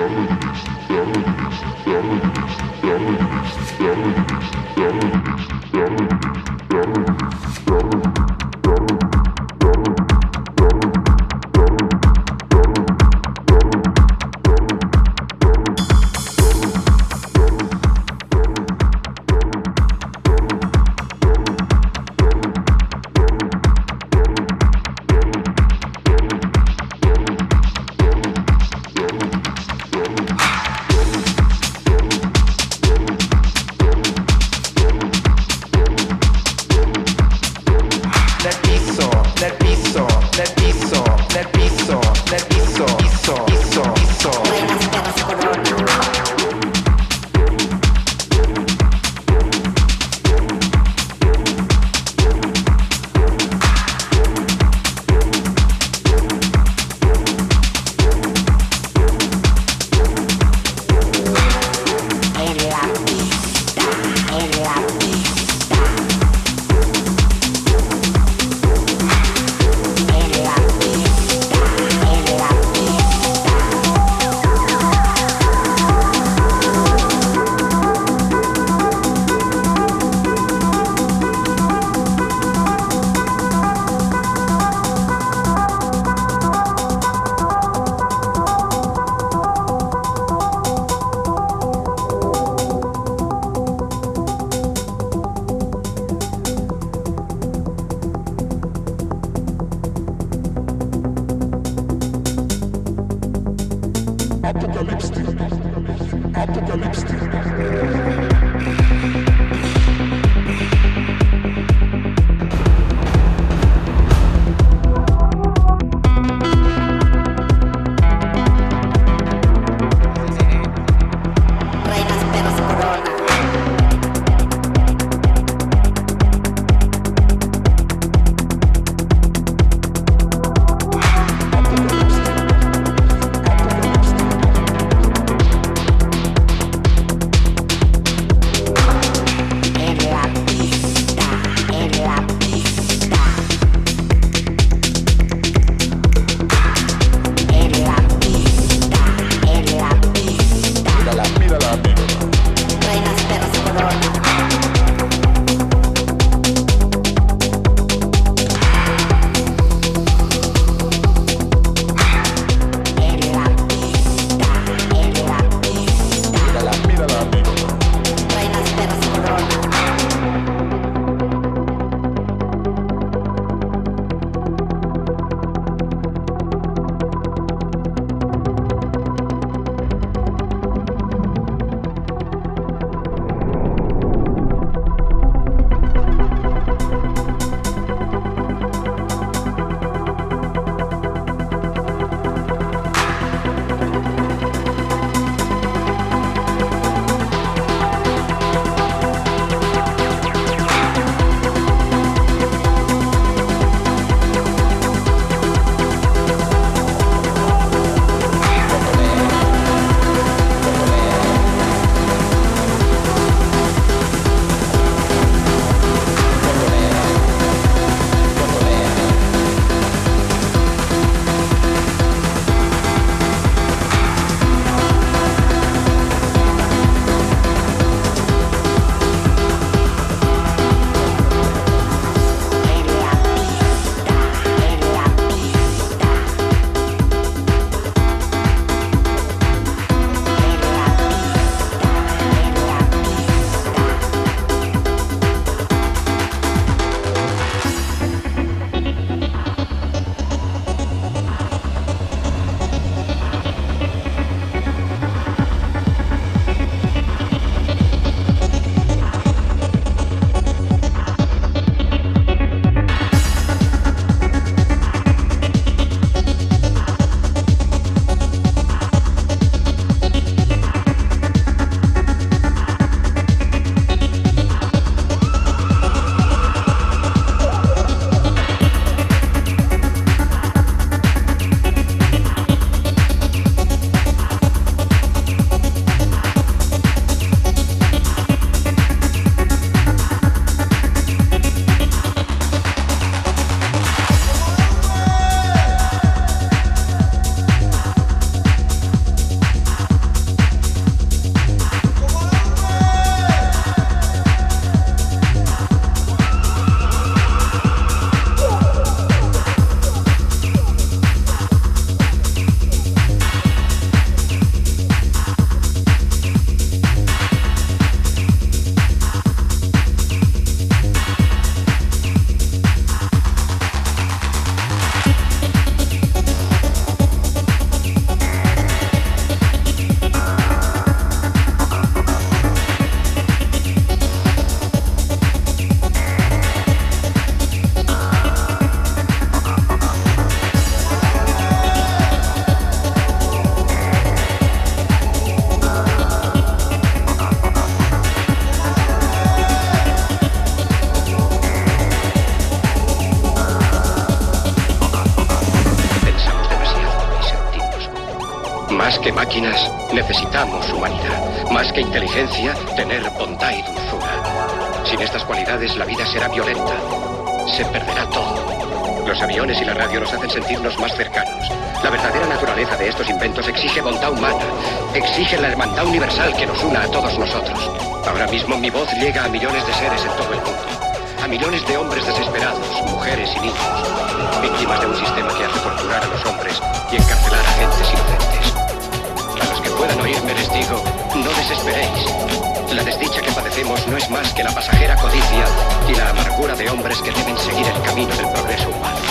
Thank you. Máquinas, necesitamos humanidad. Más que inteligencia, tener bondad y dulzura. Sin estas cualidades, la vida será violenta. Se perderá todo. Los aviones y la radio nos hacen sentirnos más cercanos. La verdadera naturaleza de estos inventos exige bondad humana. Exige la hermandad universal que nos una a todos nosotros. Ahora mismo mi voz llega a millones de seres en todo el mundo. A millones de hombres desesperados, mujeres y niños. Víctimas de un sistema que hace torturar a los hombres y encarcelar a gentes inocentes. Puedan oírme les digo, no desesperéis. La desdicha que padecemos no es más que la pasajera codicia y la amargura de hombres que deben seguir el camino del progreso humano.